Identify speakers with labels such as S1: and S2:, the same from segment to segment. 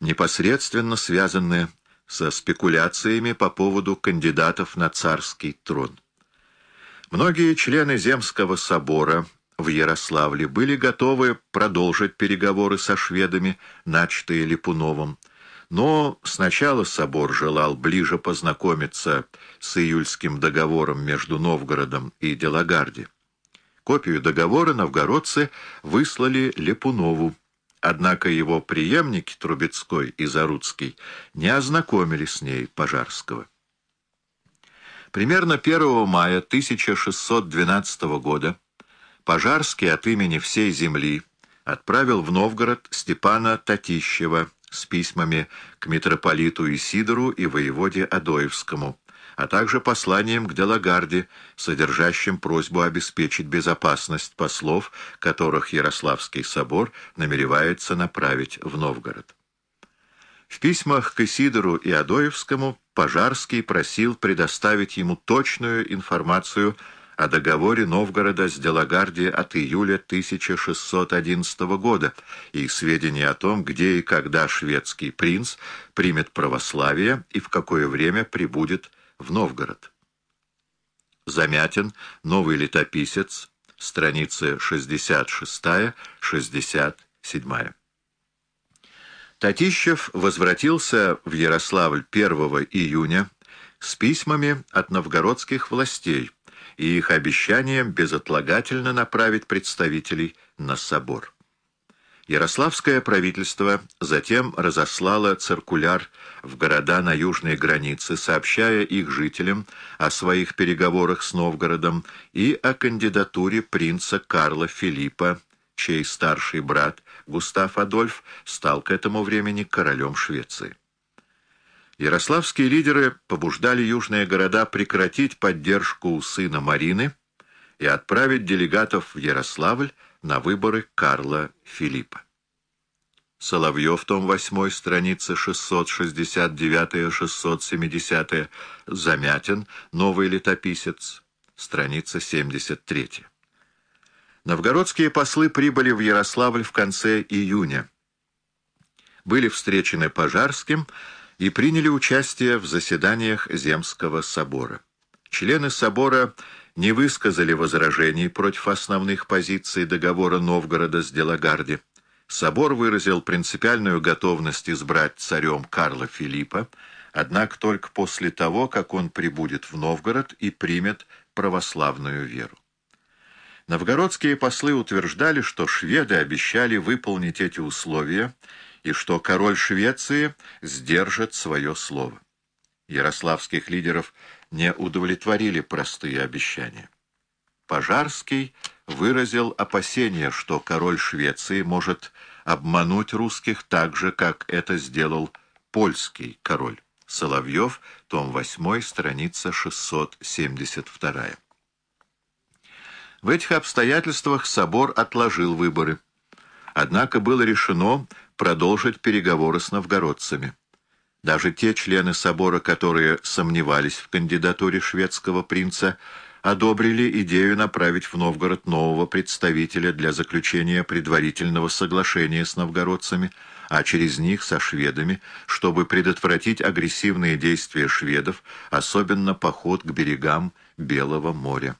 S1: непосредственно связанные со спекуляциями по поводу кандидатов на царский трон. Многие члены Земского собора в Ярославле были готовы продолжить переговоры со шведами, начатые Липуновым, но сначала собор желал ближе познакомиться с июльским договором между Новгородом и Делагарди. Копию договора новгородцы выслали Липунову, однако его преемники Трубецкой и Заруцкий не ознакомили с ней Пожарского. Примерно 1 мая 1612 года Пожарский от имени всей земли отправил в Новгород Степана Татищева с письмами к митрополиту Исидору и воеводе Адоевскому, а также посланием к Делагарде, содержащим просьбу обеспечить безопасность послов, которых Ярославский собор намеревается направить в Новгород. В письмах к Исидору и Адоевскому Пожарский просил предоставить ему точную информацию о договоре Новгорода с Делагарди от июля 1611 года и сведения о том, где и когда шведский принц примет православие и в какое время прибудет в Новгород. Замятин, новый летописец, страницы 66-67. Татищев возвратился в Ярославль 1 июня с письмами от новгородских властей, и их обещанием безотлагательно направить представителей на собор. Ярославское правительство затем разослало циркуляр в города на южной границе, сообщая их жителям о своих переговорах с Новгородом и о кандидатуре принца Карла Филиппа, чей старший брат Густав Адольф стал к этому времени королем Швеции. Ярославские лидеры побуждали южные города прекратить поддержку сына Марины и отправить делегатов в Ярославль на выборы Карла Филиппа. Соловьев, том 8, страница 669-670, Замятин, новый летописец, страница 73. Новгородские послы прибыли в Ярославль в конце июня. Были встречены Пожарским, и приняли участие в заседаниях Земского собора. Члены собора не высказали возражений против основных позиций договора Новгорода с Делагарди. Собор выразил принципиальную готовность избрать царем Карла Филиппа, однако только после того, как он прибудет в Новгород и примет православную веру. Новгородские послы утверждали, что шведы обещали выполнить эти условия и что король Швеции сдержит свое слово. Ярославских лидеров не удовлетворили простые обещания. Пожарский выразил опасение, что король Швеции может обмануть русских так же, как это сделал польский король. Соловьев, том 8, страница 672. В этих обстоятельствах собор отложил выборы. Однако было решено продолжить переговоры с новгородцами. Даже те члены собора, которые сомневались в кандидатуре шведского принца, одобрили идею направить в Новгород нового представителя для заключения предварительного соглашения с новгородцами, а через них со шведами, чтобы предотвратить агрессивные действия шведов, особенно поход к берегам Белого моря.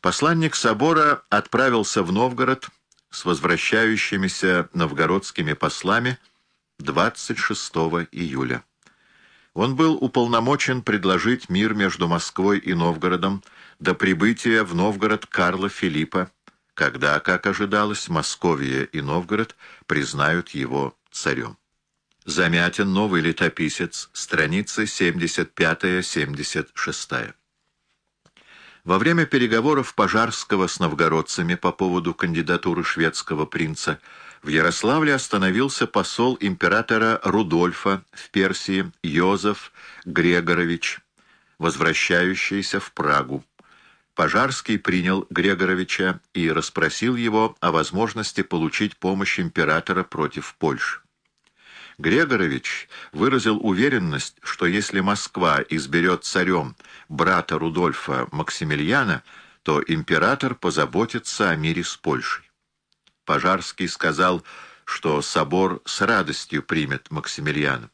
S1: Посланник собора отправился в Новгород с возвращающимися новгородскими послами 26 июля. Он был уполномочен предложить мир между Москвой и Новгородом до прибытия в Новгород Карла Филиппа, когда, как ожидалось, Московия и Новгород признают его царем. Замятин, новый летописец, страницы 75-76. Во время переговоров Пожарского с новгородцами по поводу кандидатуры шведского принца в Ярославле остановился посол императора Рудольфа в Персии Йозеф Грегорович, возвращающийся в Прагу. Пожарский принял Грегоровича и расспросил его о возможности получить помощь императора против Польши. Грегорович выразил уверенность, что если Москва изберет царем брата Рудольфа Максимилиана, то император позаботится о мире с Польшей. Пожарский сказал, что собор с радостью примет Максимилиана.